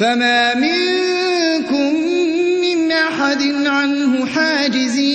فما منكم من أحد عنه حاجزين.